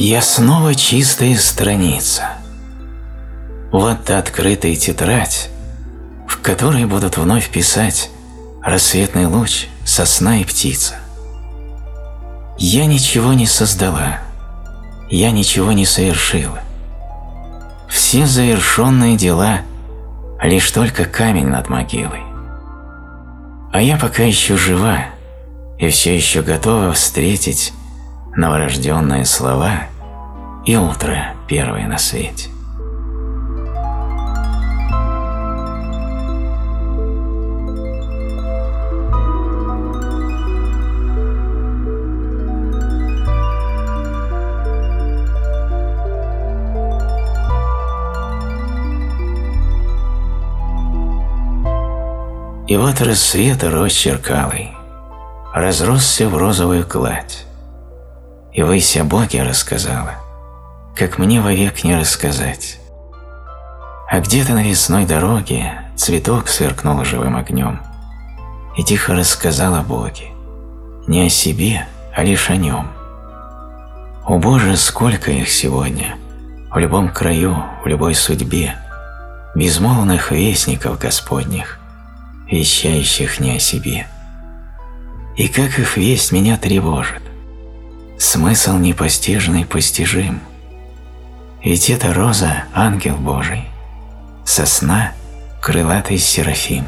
Я снова чистая страница. Вот та открытая тетрадь, в которой будут вновь писать рассветный луч, сосна и птица. Я ничего не создала, я ничего не совершила. Все завершенные дела – лишь только камень над могилой. А я пока еще жива и все еще готова встретить новорожденные слова и утро первое на свете. И вот рассвет росчерк алый разросся в розовую кладь, и высь о Боге рассказала, как мне вовек не рассказать. А где-то на лесной дороге цветок сверкнул живым огнем и тихо рассказал о Боге, не о себе, а лишь о нем. О Боже, сколько их сегодня, в любом краю, в любой судьбе, безмолвных вестников Господних, вещающих не о себе. И как их весть меня тревожит. Смысл непостижный постижим. Ведь это роза – ангел Божий, сосна – крылатый серафим.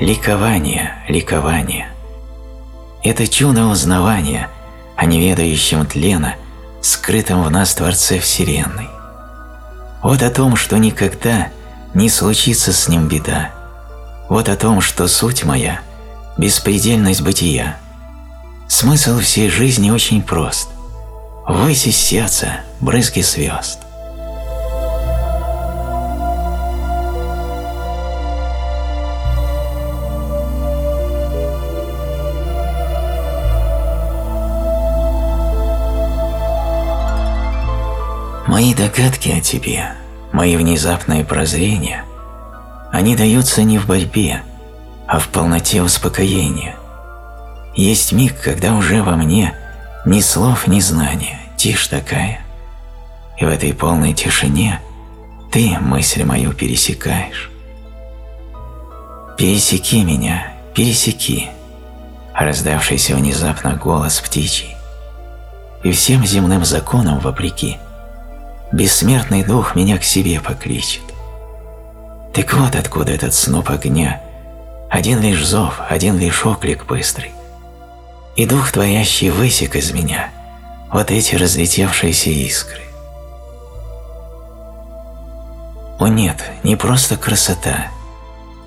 Ликование, ликование. Это чудо узнавания о неведающем тлена, скрытом в нас Творце Вселенной. Вот о том, что никогда не случится с ним беда. Вот о том, что суть моя – беспредельность бытия. Смысл всей жизни очень прост. Высь сердца брызги звезд. Мои догадки о тебе, мои внезапные прозрения, они даются не в борьбе, а в полноте успокоения. Есть миг, когда уже во мне ни слов, ни знания, тишь такая. И в этой полной тишине ты мысль мою пересекаешь. «Пересеки меня, пересеки», раздавшийся внезапно голос птичий. И всем земным законам вопреки – бессмертный дух меня к себе покличет. Так вот откуда этот сноп огня, один лишь зов, один лишь оклик быстрый. И дух творящий высек из меня вот эти разлетевшиеся искры. О нет, не просто красота,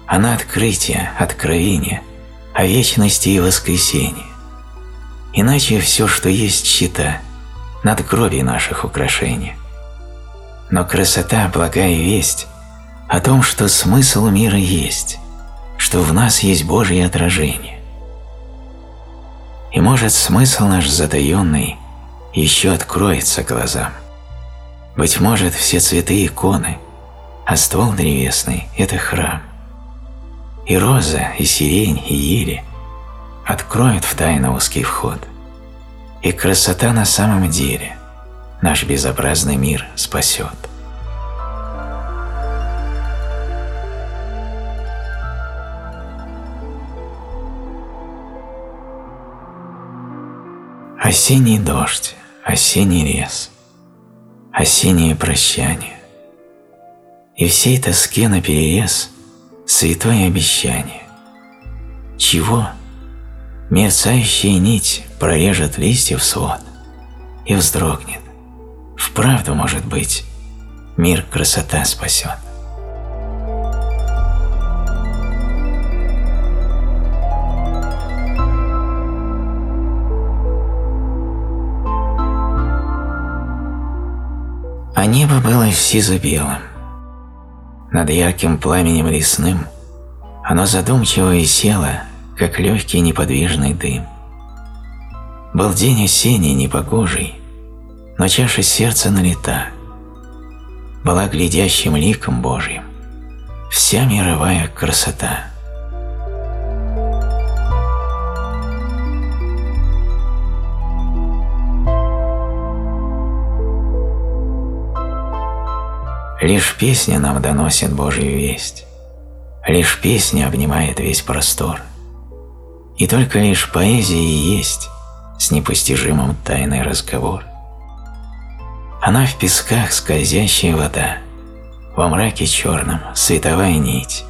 она открытие, откровение о вечности и воскресении. Иначе все, что есть щита, надгробий наших украшений. Но красота – благая весть о том, что смысл мира есть, что в нас есть Божье отражение. И может смысл наш затаенный еще откроется глазам. Быть может, все цветы иконы, а ствол древесный – это храм. И роза, и сирень, и ели откроют в тайну узкий вход. И красота на самом деле – наш безобразный мир спасет. Осенний дождь, осенний лес, осеннее прощание. И всей тоске наперерез святое обещание. Чего? Мерцающая нить прорежет листьев свод и вздрогнет. Вправду, может быть, мир красота спасет. А небо было сизо-белым. Над ярким пламенем лесным оно задумчиво висело, как легкий неподвижный дым. Был день осенний, непогожий, но чаша сердца налита. Была глядящим ликом Божьим вся мировая красота. Лишь песня нам доносит Божью весть, лишь песня обнимает весь простор, и только лишь поэзия и есть с непостижимым тайный разговор. Она в песках скользящая вода, во мраке черном световая нить,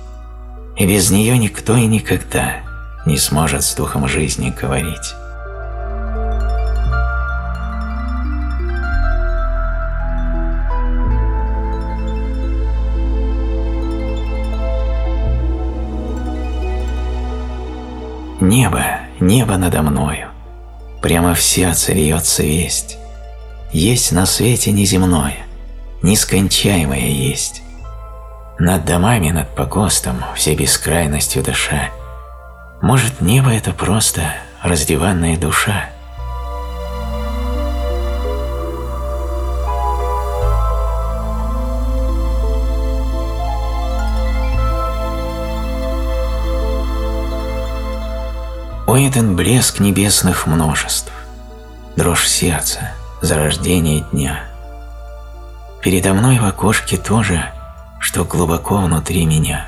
и без нее никто и никогда не сможет с духом жизни говорить. Небо, небо надо мною, Прямо в сердце льется весть. Есть на свете неземное, Нескончаемое есть. Над домами, над погостом, Все бескрайностью дыша, Может, небо это просто Раздеванная душа — Уиден блеск небесных множеств, дрожь сердца, зарождение дня. Передо мной в окошке тоже, что глубоко внутри меня.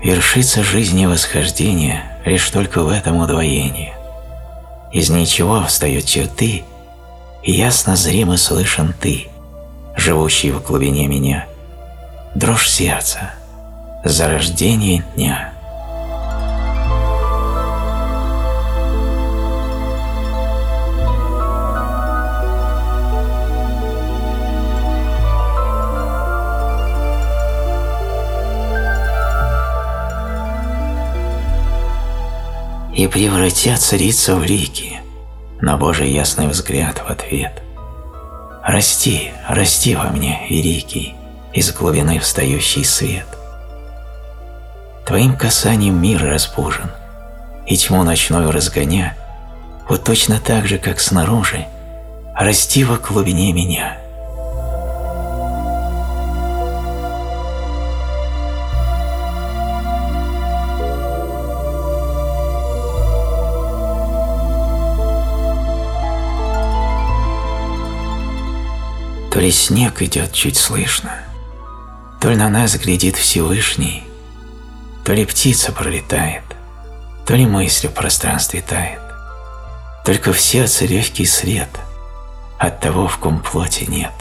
Вершится жизни восхождение лишь только в этом удвоении. Из ничего встают черты, и ясно зримо слышен ты, живущий в глубине меня. Дрожь сердца, зарождение дня. И превратятся лица в лики, на Божий ясный взгляд в ответ. Расти, расти во мне, великий, из глубины встающий свет. Твоим касанием мир разбужен, и тьму ночную разгоня, вот точно так же, как снаружи, расти во глубине меня — То ли снег идет чуть слышно, То ли на нас глядит Всевышний, То ли птица пролетает, То ли мысль в пространстве тает. Только в сердце легкий свет От того, в ком плоти нет.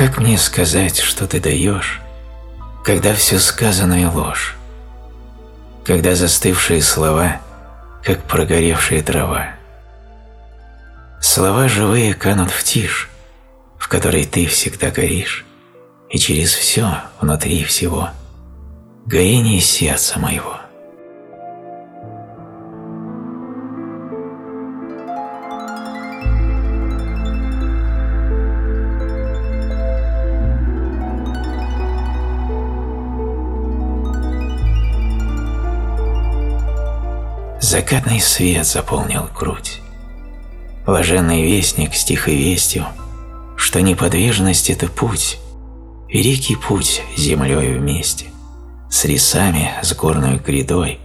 Как мне сказать, что ты даешь, когда все сказанное ложь? Когда застывшие слова, как прогоревшая трава? Слова живые канут в тишь, в которой ты всегда горишь, и через все, внутри всего, горение сердца моего. Закатный свет заполнил грудь. Блаженный вестник с тихой вестью, что неподвижность – это путь, великий путь землей вместе, с лесами, с горной грядой,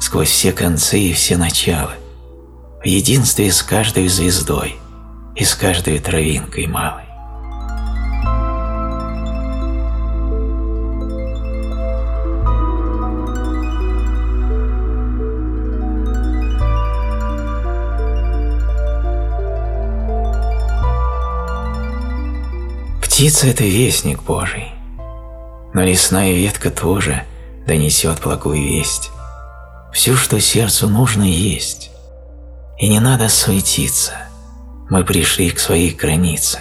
сквозь все концы и все начала, в единстве с каждой звездой и с каждой травинкой малой. Птица – это вестник Божий, но лесная ветка тоже донесет благую весть. Все, что сердцу нужно, есть. И не надо суетиться. Мы пришли к своей границе.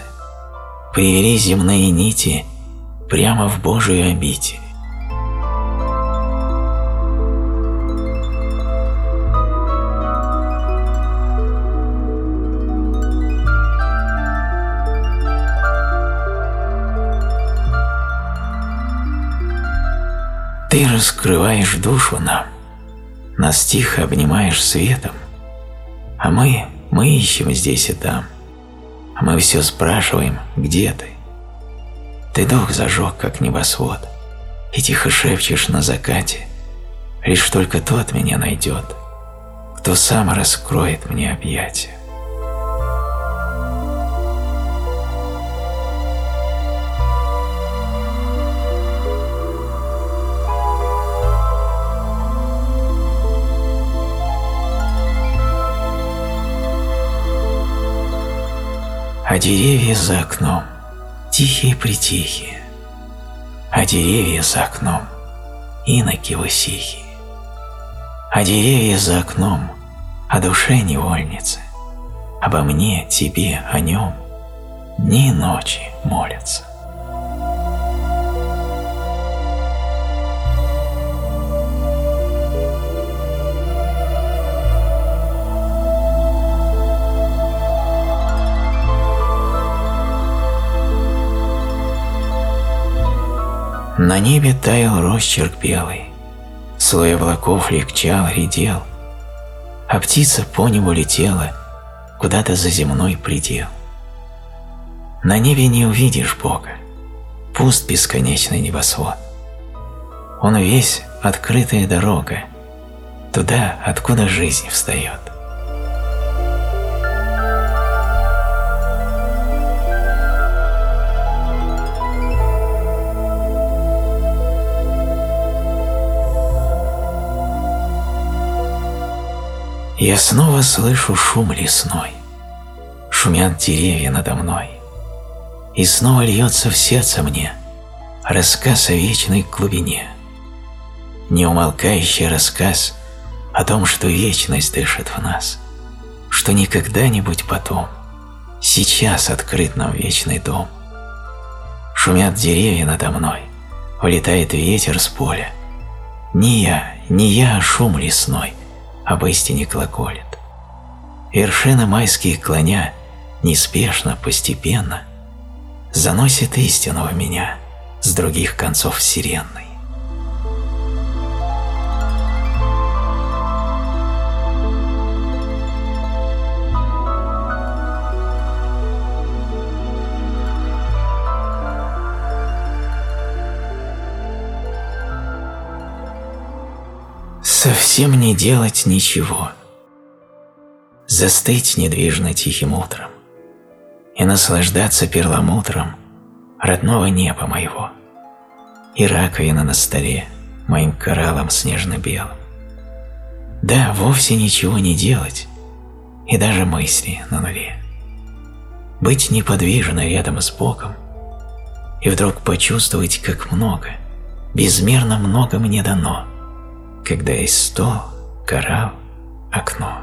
Привели земные нити прямо в Божию обитель. Раскрываешь душу нам, нас тихо обнимаешь светом, а мы, мы ищем здесь и там, а мы все спрашиваем, где ты? Ты дух зажег, как небосвод, и тихо шепчешь на закате, лишь только тот меня найдет, кто сам раскроет мне объятия. А деревья за окном тихие-притихие, А деревья за окном иноки высихие. А деревья за окном о душе невольницы, Обо мне, тебе, о нем дни и ночи молятся. На небе таял росчерк белый, Слой облаков легчал, редел, А птица по небу летела Куда-то за земной предел. На небе не увидишь Бога, Пуст бесконечный небосвод. Он весь открытая дорога, Туда, откуда жизнь встает. Я снова слышу шум лесной, Шумят деревья надо мной, И снова льется в сердце мне Рассказ о вечной глубине. Неумолкающий рассказ О том, что вечность дышит в нас, Что не когда-нибудь потом, Сейчас открыт нам вечный дом. Шумят деревья надо мной, Улетает ветер с поля. Не я, не я, а шум лесной — об истине глаголит. Вершины майские клоня, неспешно, постепенно, заносит истину в меня с других концов вселенной. Совсем не делать ничего, застыть недвижно тихим утром и наслаждаться перламутром родного неба моего и раковина на столе моим кораллом снежно-белым. Да, вовсе ничего не делать и даже мысли на нуле. Быть неподвижно рядом с Богом и вдруг почувствовать, как много, безмерно много мне дано – когда есть стол, коралл, окно.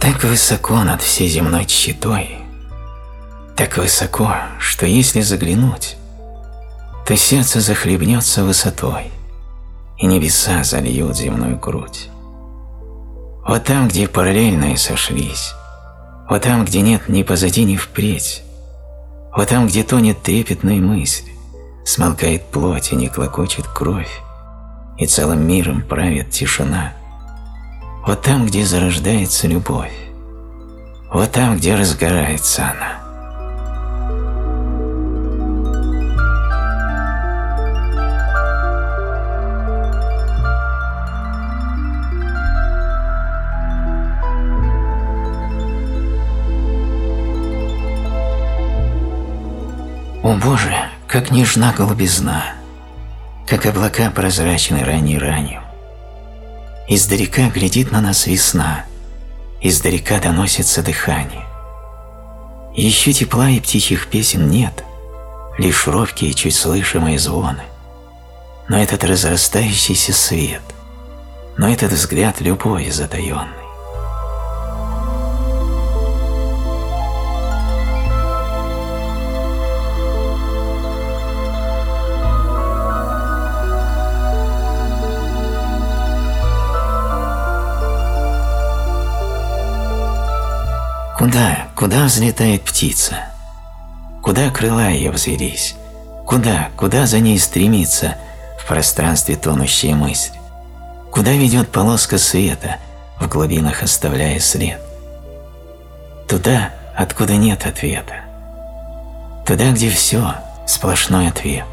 Так высоко над всей земной щитой, так высоко, что если заглянуть, то сердце захлебнется высотой, и небеса зальют земную грудь. Вот там, где параллельные сошлись, вот там, где нет ни позади, ни впредь, вот там, где тонет трепетная мысль, смолкает плоть и не клокочет кровь, и целым миром правит тишина. Вот там, где зарождается любовь, вот там, где разгорается она – О Боже, как нежна голубизна, как облака прозрачны ранней ранью. Издалека глядит на нас весна, издалека доносится дыхание. Еще тепла и птичьих песен нет, лишь робкие, чуть слышимые звоны. Но этот разрастающийся свет, но этот взгляд любови затаенный. Куда, куда взлетает птица? Куда крыла ее взвелись? Куда, куда за ней стремится в пространстве тонущая мысль? Куда ведет полоска света, в глубинах оставляя след? Туда, откуда нет ответа. Туда, где все – сплошной ответ.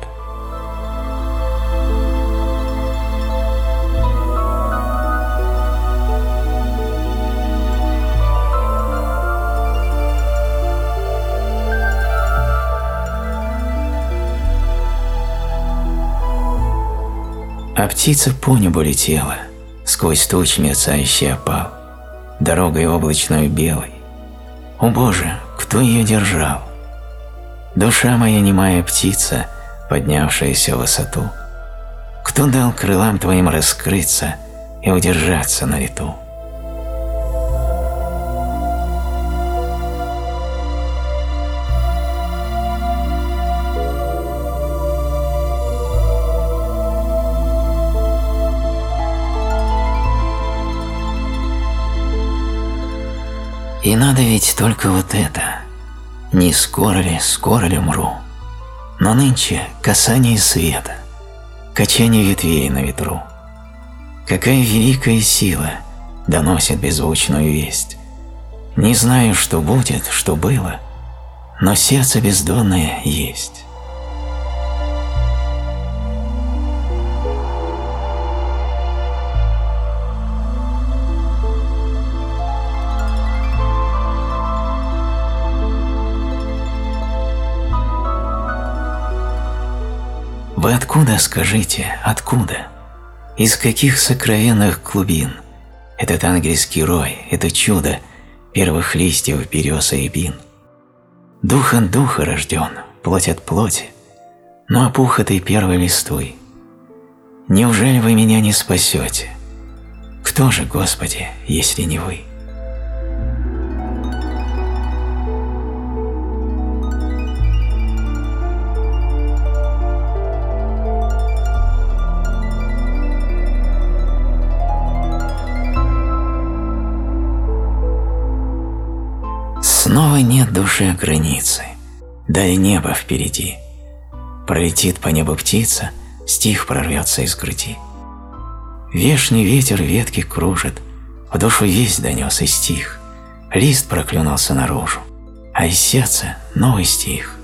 Птица по небу летела, сквозь туч мерцающий опал, дорогой облачной белой. О Боже, кто ее держал? Душа моя немая птица, поднявшаяся в высоту. Кто дал крылам твоим раскрыться и удержаться на лету? И надо ведь только вот это. Не скоро ли, скоро ли умру. Но нынче касание света, качание ветвей на ветру. Какая великая сила доносит беззвучную весть. Не знаю, что будет, что было, но сердце бездонное есть. Вы откуда, скажите, откуда? Из каких сокровенных глубин? Этот ангельский рой, это чудо первых листьев береза и бин. Дух от духа рожден, плоть от плоти, но опух этой первой листвы. Неужели вы меня не спасете? Кто же, Господи, если не вы? Снова нет души границы, даль неба впереди. Пролетит по небу птица, стих прорвется из груди. Вешний ветер ветки кружит, в душу весь донес и стих. Лист проклюнулся наружу, а из сердца новый стих.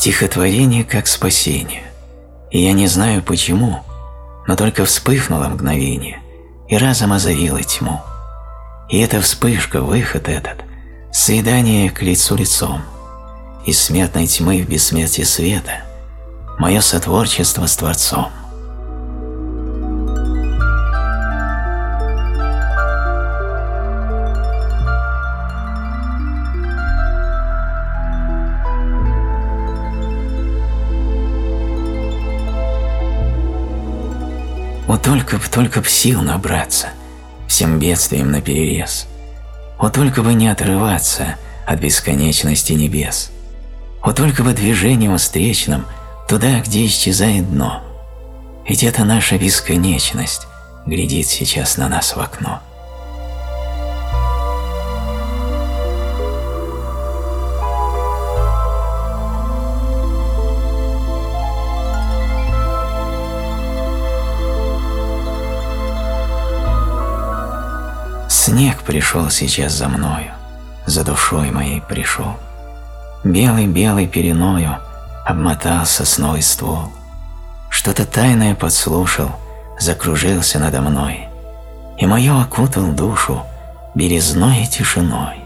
Стихотворение как спасение. И я не знаю почему, но только вспыхнуло мгновение и разом озарило тьму. И эта вспышка, выход этот, свидание к лицу лицом, из смертной тьмы в бессмертие света, мое сотворчество с Творцом. Только б, только б сил набраться, всем бедствием наперерез. Вот только бы не отрываться от бесконечности небес. Вот только бы движением встречным туда, где исчезает дно. Ведь это наша бесконечность глядит сейчас на нас в окно. Снег пришел сейчас за мною, за душой моей пришел. Белый-белый переною обмотал сосновый ствол. Что-то тайное подслушал, закружился надо мной, и мою окутал душу березной тишиной.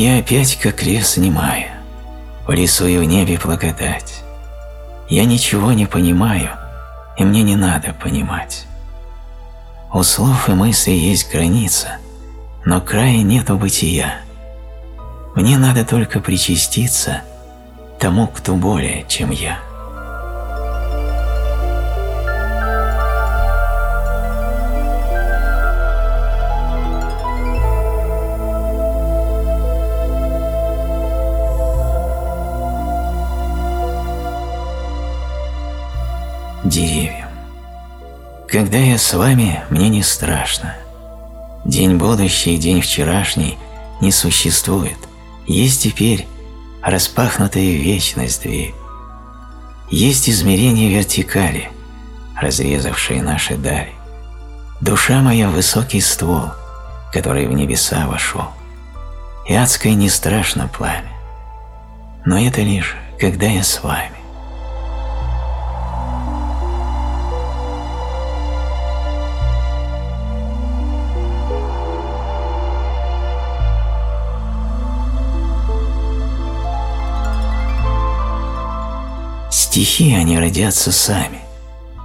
Я опять как лес лесу и в небе благодать. Я ничего не понимаю, и мне не надо понимать. У слов и мыслей есть граница, но края нету бытия. Мне надо только причаститься тому, кто более, чем я. Деревья. Когда я с вами, мне не страшно. День будущий, день вчерашний не существует. Есть теперь распахнутая вечность дверь. Есть измерение вертикали, разрезавшие наши дали. Душа моя – высокий ствол, который в небеса вошел. И адское не страшно пламя. Но это лишь, когда я с вами. Стихи, они родятся сами.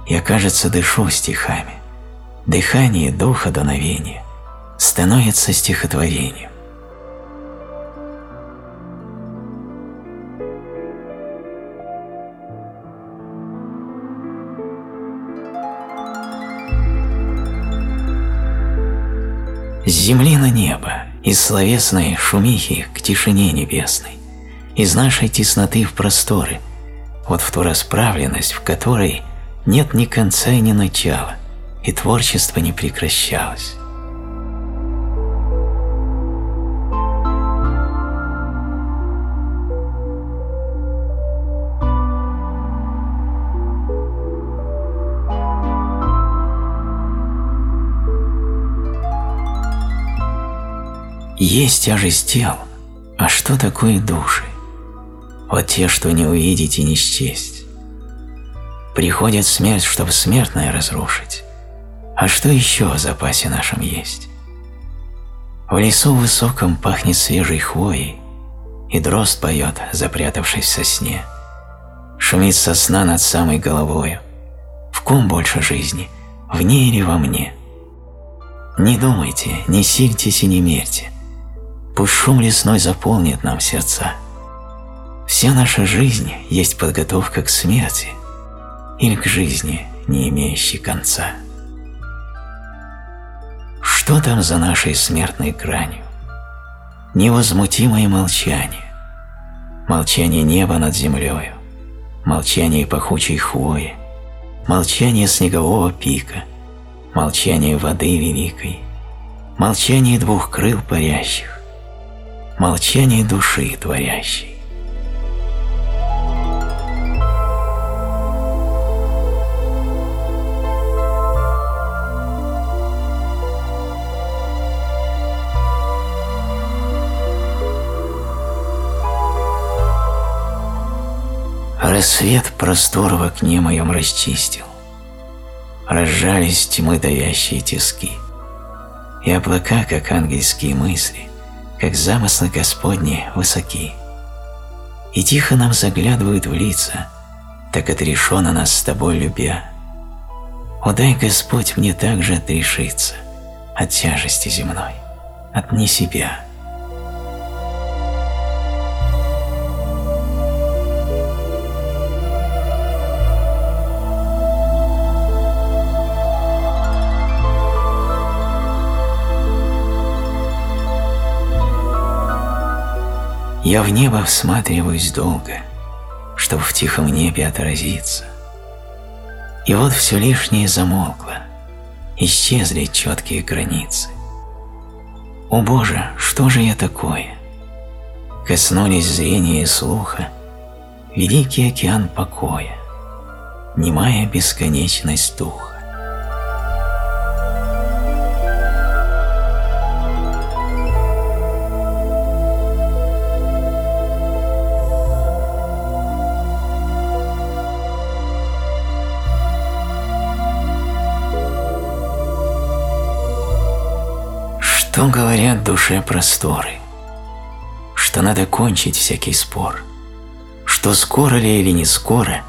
Я, кажется, дышу стихами. Дыхание духа дуновения становится стихотворением. С земли на небо, из словесной шумихи к тишине небесной, из нашей тесноты в просторы – вот в ту расправленность, в которой нет ни конца и ни начала, и творчество не прекращалось. Есть тяжесть тел, а что такое души? Вот те, что не увидеть и не счесть. Приходит смерть, чтобы смертное разрушить. А что еще в запасе нашем есть? В лесу высоком пахнет свежей хвоей, и дрозд поет, запрятавшись в сосне. Шумит сосна над самой головою. В ком больше жизни, в ней или во мне? Не думайте, не сильтесь и не мерьте. Пусть шум лесной заполнит нам сердца. Вся наша жизнь есть подготовка к смерти или к жизни, не имеющей конца. Что там за нашей смертной гранью? Невозмутимое молчание. Молчание неба над землею, молчание пахучей хвои, молчание снегового пика, молчание воды великой, молчание двух крыл парящих, молчание души творящей. Рассвет простор в окне моем расчистил. Разжались тьмы давящие тиски. И облака, как ангельские мысли, как замыслы Господни, высоки. И тихо нам заглядывают в лица, так отрешенно нас с тобой любя. О, дай, Господь, мне также отрешиться от тяжести земной, от не себя. Я в небо всматриваюсь долго, чтобы в тихом небе отразиться. И вот все лишнее замолкло, исчезли четкие границы. О Боже, что же я такое? Коснулись зрения и слуха Великий океан покоя, Немая бесконечность духа. Что говорят душе просторы? Что надо кончить всякий спор. Что скоро ли или не скоро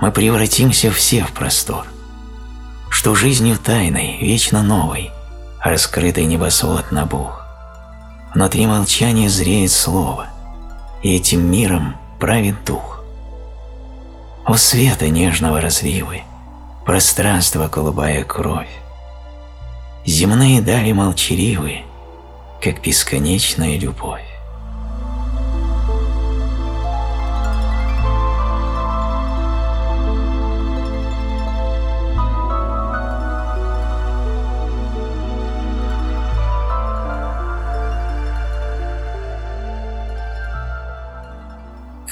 мы превратимся все в простор. Что жизнью тайной, вечно новой, раскрытый небосвод набух. Внутри молчания зреет слово, и этим миром правит дух. О света нежного разливы, пространство голубая кровь, земные дали молчаливы, как бесконечная любовь.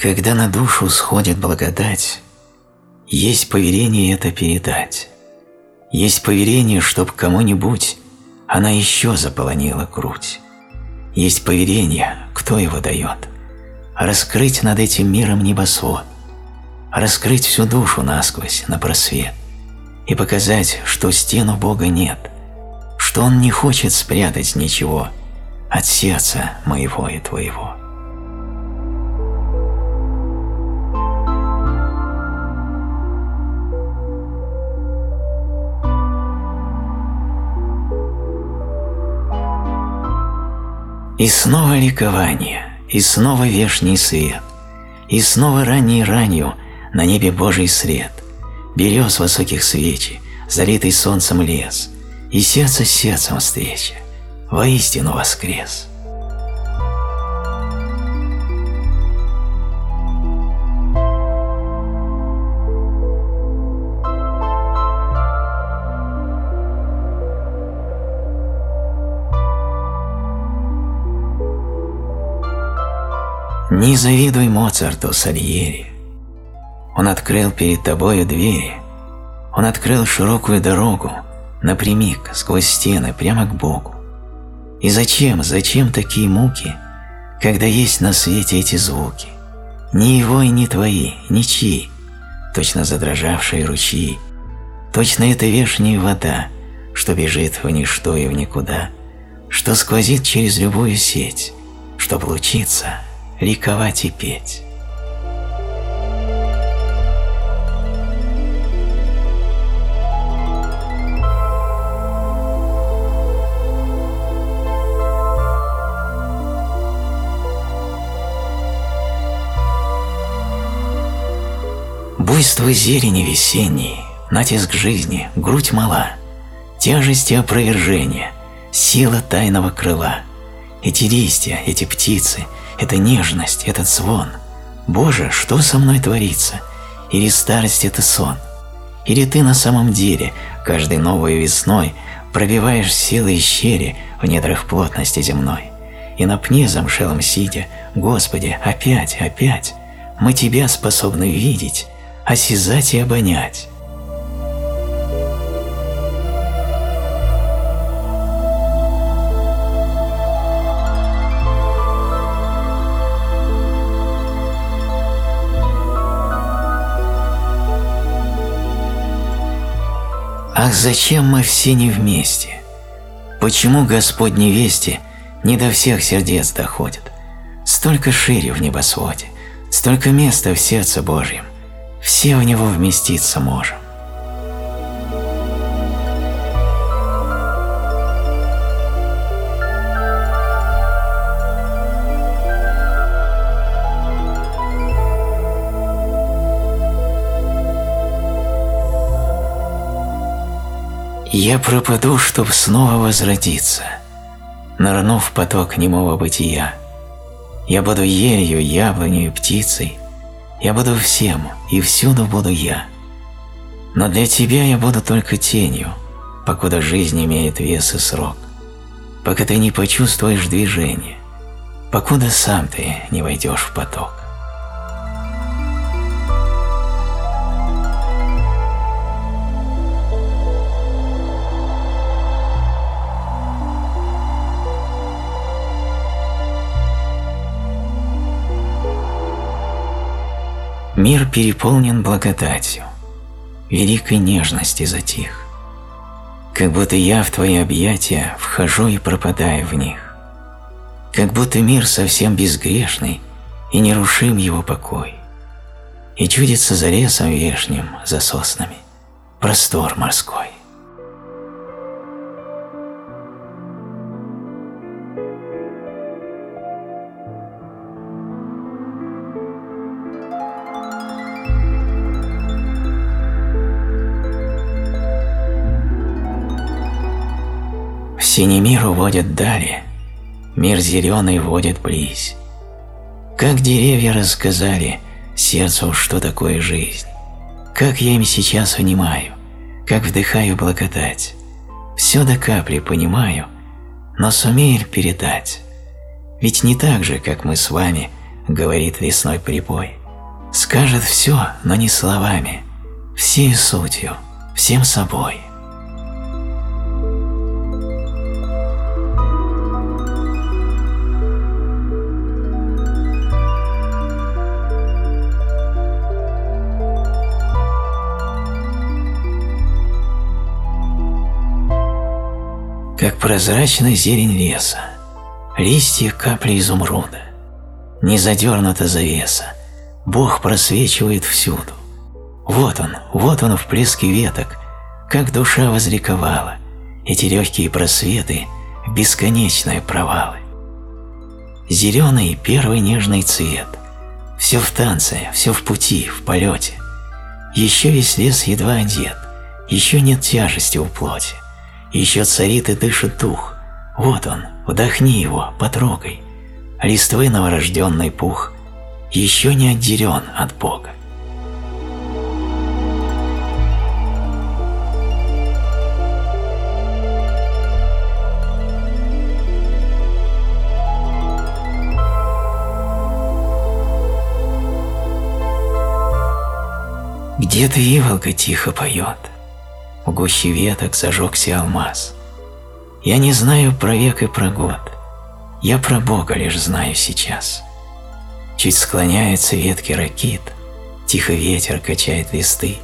Когда на душу сходит благодать, есть поверение это передать. Есть поверение, чтоб кому-нибудь она еще заполонила грудь. Есть поверение, кто его дает. Раскрыть над этим миром небосвод. Раскрыть всю душу насквозь, на просвет. И показать, что стену Бога нет, что Он не хочет спрятать ничего от сердца моего и твоего. И снова ликование, и снова вешний свет, и снова ранней ранью на небе Божий свет, берез высоких свечи, залитый солнцем лес, и сердце с сердцем встреча, воистину воскрес. Не завидуй Моцарту Сальери. Он открыл перед тобою двери. Он открыл широкую дорогу, напрямик, сквозь стены, прямо к Богу. И зачем, зачем такие муки, когда есть на свете эти звуки? Ни его и ни твои, ничьи, точно задрожавшие ручьи, точно это вешняя вода, что бежит в ничто и в никуда, что сквозит через любую сеть, чтоб лучиться – ликовать и петь. Буйство зелени весенней, натиск жизни, грудь мала, тяжести опровержения, сила тайного крыла. Эти листья, эти птицы — эта нежность, этот звон. Боже, что со мной творится? Или старость – это сон? Или ты на самом деле каждой новой весной пробиваешь силы и щели в недрах плотности земной? И на пне замшелом сидя, Господи, опять, опять, мы Тебя способны видеть, осязать и обонять. Ах, зачем мы все не вместе? Почему Господни вести не до всех сердец доходят? Столько шире в небосводе, столько места в сердце Божьем, все в него вместиться можем. Я пропаду, чтоб снова возродиться, нырнув в поток немого бытия. Я буду елью, яблонью, птицей, я буду всем, и всюду буду я. Но для тебя я буду только тенью, покуда жизнь имеет вес и срок, пока ты не почувствуешь движение, покуда сам ты не войдешь в поток. Мир переполнен благодатью, великой нежности затих. Как будто я в твои объятия вхожу и пропадаю в них. Как будто мир совсем безгрешный и нерушим его покой. И чудится за лесом вешним, за соснами, простор морской. Синий мир уводит дали, мир зеленый водит близь. Как деревья рассказали сердцу, что такое жизнь. Как я им сейчас внимаю, как вдыхаю благодать. Все до капли понимаю, но сумею передать. Ведь не так же, как мы с вами, говорит лесной прибой. Скажет все, но не словами, всей сутью, всем собой. Как прозрачна зелень леса, листья капли изумруда. Не задернута завеса, Бог просвечивает всюду. Вот он, вот он в плеске веток, как душа возликовала, эти легкие просветы, бесконечные провалы. Зеленый первый нежный цвет, все в танце, все в пути, в полете. Еще весь лес едва одет, еще нет тяжести у плоти. Еще царит и дышит дух. Вот он, вдохни его, потрогай. Листвы новорожденный пух еще не отделен от Бога. Где-то иволга тихо поет, в гуще веток зажегся алмаз. Я не знаю про век и про год, я про Бога лишь знаю сейчас. Чуть склоняются ветки ракит, тихо ветер качает листы.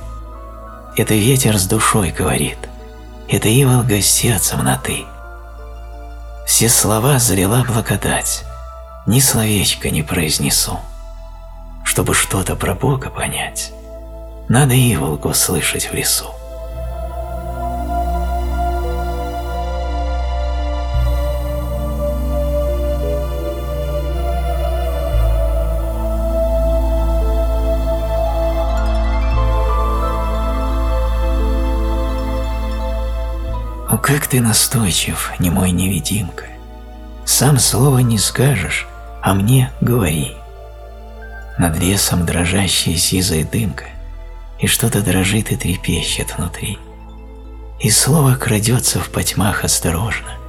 Это ветер с душой говорит, это иволга сердцем на «ты». Все слова залила благодать, ни словечко не произнесу. Чтобы что-то про Бога понять, надо иволгу слышать в лесу. Как ты настойчив, не мой невидимка. Сам слова не скажешь, а мне говори. Над лесом дрожащая сизая дымка, и что-то дрожит и трепещет внутри. И слово крадется в потьмах осторожно.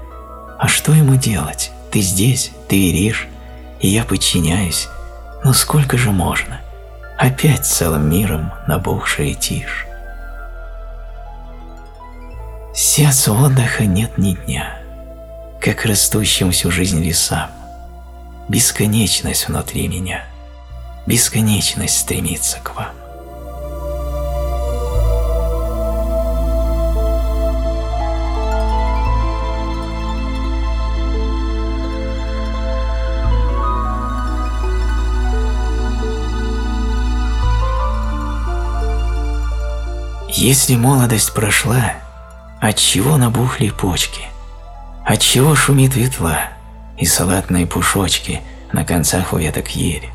А что ему делать? Ты здесь, ты веришь, и я подчиняюсь. Но сколько же можно? Опять целым миром набухшая тишь. Сердцу отдыха нет ни дня, как растущим всю жизнь лесам. Бесконечность внутри меня, бесконечность стремится к вам. Если молодость прошла, Отчего набухли почки? Отчего шумит ветла и салатные пушочки на концах у веток ели?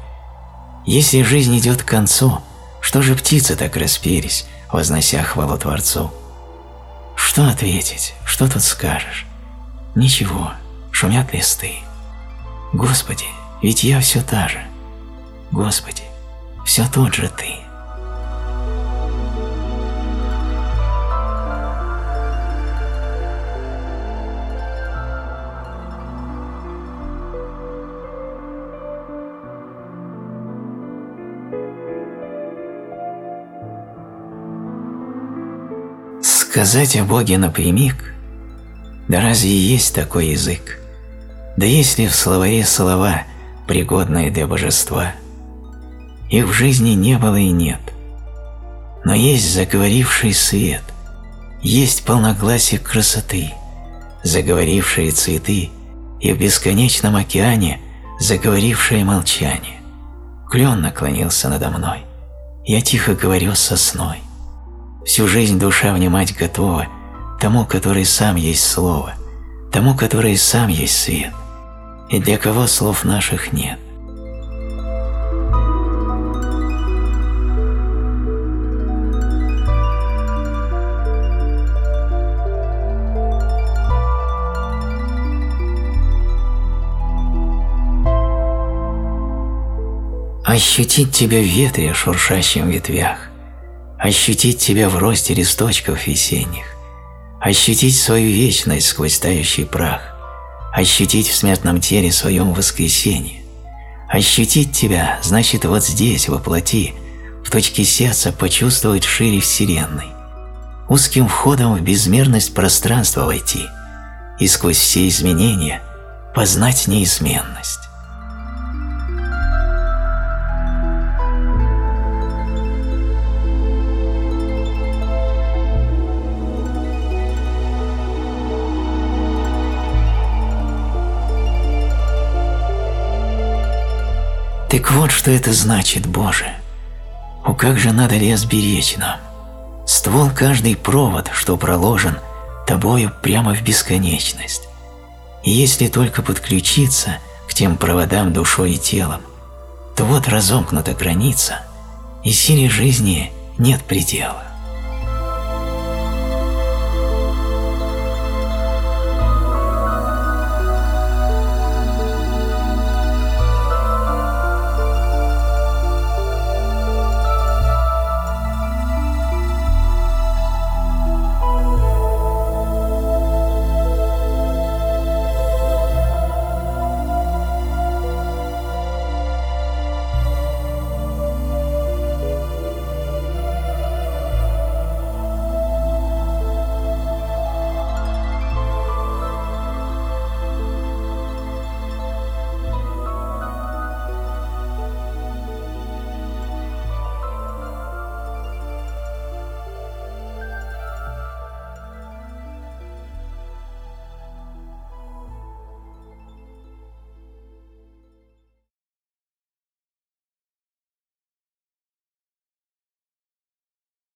Если жизнь идет к концу, что же птицы так распелись, вознося хвалу Творцу? Что ответить? Что тут скажешь? Ничего, шумят листы. Господи, ведь я все та же. Господи, все тот же Ты. Сказать о Боге напрямик? Да разве есть такой язык? Да есть ли в словаре слова, пригодные для божества? Их в жизни не было и нет. Но есть заговоривший свет, есть полногласие красоты, заговорившие цветы и в бесконечном океане заговорившее молчание. Клен наклонился надо мной, я тихо говорю со сосной. Всю жизнь душа внимать готова тому, который сам есть слово, тому, который сам есть свет, и для кого слов наших нет. ощутить тебя в ветре, шуршащем в ветвях, ощутить тебя в росте листочков весенних, ощутить свою вечность сквозь тающий прах, ощутить в смертном теле своем воскресенье. Ощутить тебя значит вот здесь, воплоти, в точке сердца почувствовать шире Вселенной, узким входом в безмерность пространства войти и сквозь все изменения познать неизменность. Вот, что это значит, Боже. О, как же надо лес беречь нам. Ствол каждый провод, что проложен Тобою прямо в бесконечность. И если только подключиться к тем проводам душой и телом, то вот разомкнута граница, и силе жизни нет предела.